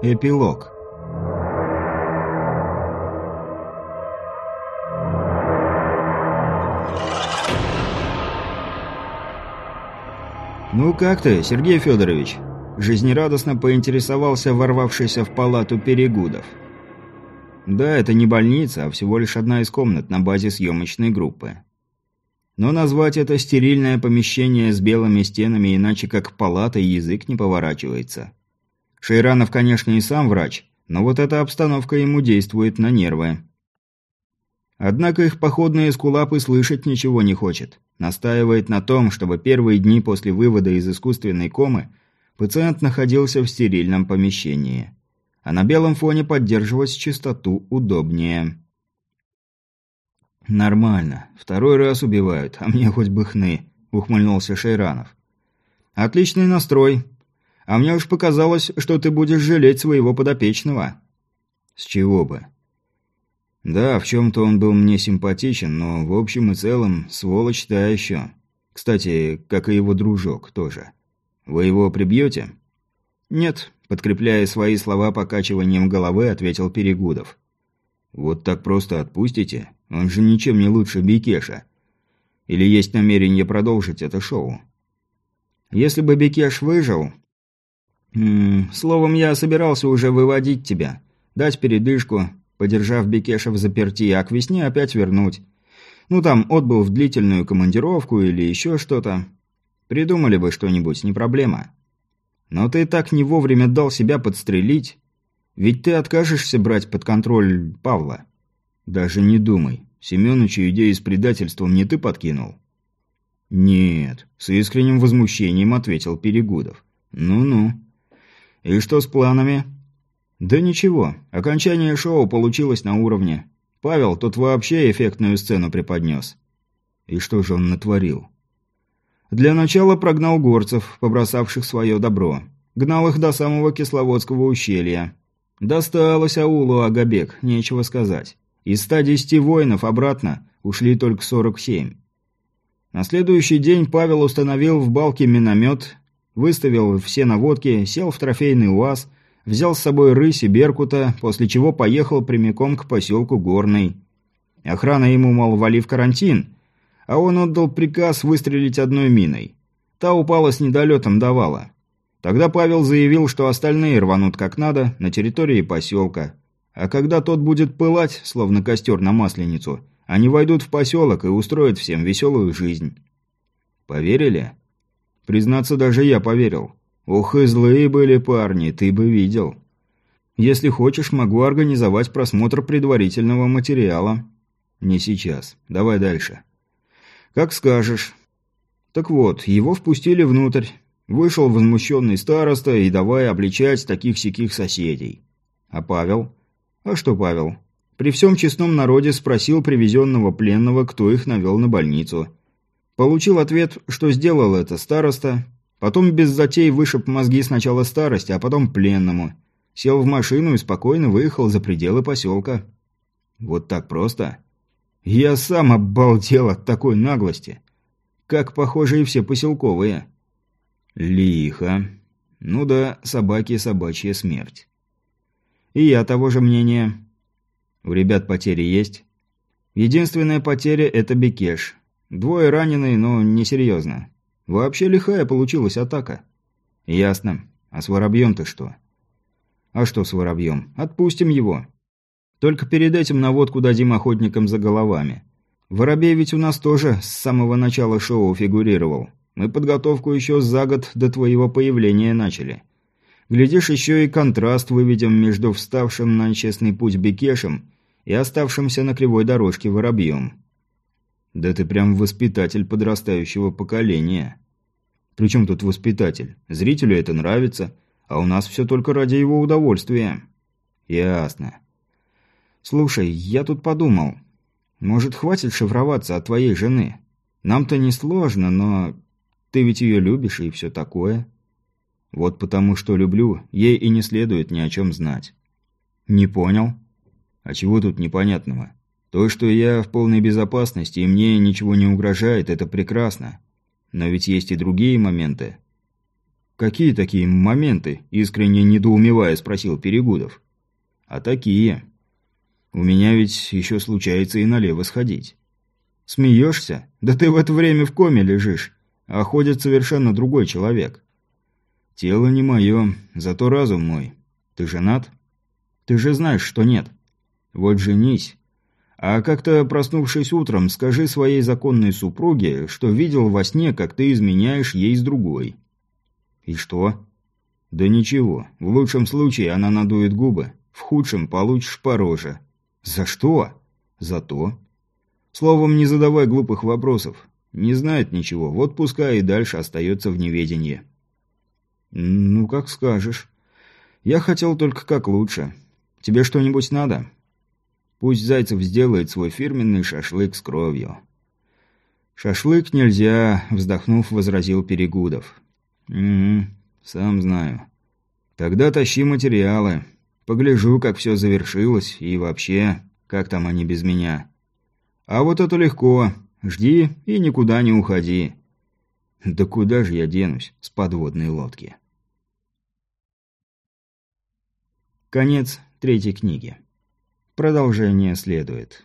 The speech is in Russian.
Эпилог. «Ну как ты, Сергей Федорович?» Жизнерадостно поинтересовался ворвавшийся в палату Перегудов. «Да, это не больница, а всего лишь одна из комнат на базе съемочной группы. Но назвать это стерильное помещение с белыми стенами иначе как палатой язык не поворачивается. Шейранов, конечно, и сам врач, но вот эта обстановка ему действует на нервы. Однако их походные скулапы слышать ничего не хочет. Настаивает на том, чтобы первые дни после вывода из искусственной комы пациент находился в стерильном помещении. А на белом фоне поддерживать чистоту удобнее. «Нормально. Второй раз убивают, а мне хоть бы хны», – ухмыльнулся Шейранов. «Отличный настрой. А мне уж показалось, что ты будешь жалеть своего подопечного». «С чего бы?» «Да, в чем-то он был мне симпатичен, но в общем и целом сволочь та еще. Кстати, как и его дружок тоже. Вы его прибьете?» «Нет», – подкрепляя свои слова покачиванием головы, ответил Перегудов. «Вот так просто отпустите? Он же ничем не лучше Бекеша. Или есть намерение продолжить это шоу?» «Если бы Бекеш выжил, М словом, я собирался уже выводить тебя. Дать передышку, подержав Бекеша в заперти, а к весне опять вернуть. Ну там, отбыл в длительную командировку или еще что-то. Придумали бы что-нибудь, не проблема. Но ты так не вовремя дал себя подстрелить. Ведь ты откажешься брать под контроль Павла. Даже не думай. Семёнычу идею с предательством не ты подкинул? Нет, с искренним возмущением ответил Перегудов. Ну-ну. «И что с планами?» «Да ничего. Окончание шоу получилось на уровне. Павел тут вообще эффектную сцену преподнес». «И что же он натворил?» «Для начала прогнал горцев, побросавших свое добро. Гнал их до самого Кисловодского ущелья. Досталось аулу Агабек, нечего сказать. Из 110 воинов обратно ушли только 47. На следующий день Павел установил в балке миномет, выставил все наводки, сел в трофейный УАЗ, взял с собой рысь и беркута, после чего поехал прямиком к поселку Горный. Охрана ему, мол, вали в карантин, а он отдал приказ выстрелить одной миной. Та упала с недолетом до вала. Тогда Павел заявил, что остальные рванут как надо на территории поселка. А когда тот будет пылать, словно костер на масленицу, они войдут в поселок и устроят всем веселую жизнь. Поверили? Признаться, даже я поверил. Ох и злые были парни, ты бы видел. Если хочешь, могу организовать просмотр предварительного материала. Не сейчас. Давай дальше. Как скажешь. Так вот, его впустили внутрь. Вышел возмущенный староста и давай обличать таких-сяких соседей. А Павел? А что Павел? При всем честном народе спросил привезенного пленного, кто их навел на больницу. Получил ответ, что сделал это староста. Потом без затей вышиб мозги сначала старости, а потом пленному. Сел в машину и спокойно выехал за пределы поселка. Вот так просто. Я сам обалдел от такой наглости. Как, похоже, и все поселковые. Лихо. Ну да, собаки собачья смерть. И я того же мнения. У ребят потери есть. Единственная потеря – это Бекеш. Двое раненые, но несерьезно. Вообще лихая получилась атака. Ясно. А с воробьем-то что? А что с воробьем? Отпустим его. Только перед этим наводку дадим охотникам за головами. Воробей ведь у нас тоже с самого начала шоу фигурировал. Мы подготовку еще за год до твоего появления начали. Глядишь, еще и контраст выведем между вставшим на честный путь Бекешем и оставшимся на кривой дорожке воробьем. Да ты прям воспитатель подрастающего поколения. Причем тут воспитатель? Зрителю это нравится, а у нас все только ради его удовольствия. Ясно. Слушай, я тут подумал. Может, хватит шифроваться от твоей жены? Нам-то не сложно, но ты ведь ее любишь и все такое. Вот потому что люблю, ей и не следует ни о чем знать. Не понял? А чего тут непонятного? То, что я в полной безопасности и мне ничего не угрожает, это прекрасно. Но ведь есть и другие моменты. «Какие такие моменты?» – искренне недоумевая спросил Перегудов. «А такие. У меня ведь еще случается и налево сходить». «Смеешься? Да ты в это время в коме лежишь, а ходит совершенно другой человек». «Тело не мое, зато разум мой. Ты женат?» «Ты же знаешь, что нет». «Вот женись. А как-то, проснувшись утром, скажи своей законной супруге, что видел во сне, как ты изменяешь ей с другой». «И что?» «Да ничего. В лучшем случае она надует губы, в худшем получишь по роже». «За что?» «За то». «Словом, не задавай глупых вопросов. Не знает ничего, вот пускай и дальше остается в неведении». «Ну, как скажешь. Я хотел только как лучше. Тебе что-нибудь надо?» «Пусть Зайцев сделает свой фирменный шашлык с кровью». «Шашлык нельзя», — вздохнув, возразил Перегудов. «Угу, сам знаю. Тогда тащи материалы. Погляжу, как все завершилось, и вообще, как там они без меня. А вот это легко. Жди и никуда не уходи». «Да куда же я денусь с подводной лодки?» Конец третьей книги. Продолжение следует.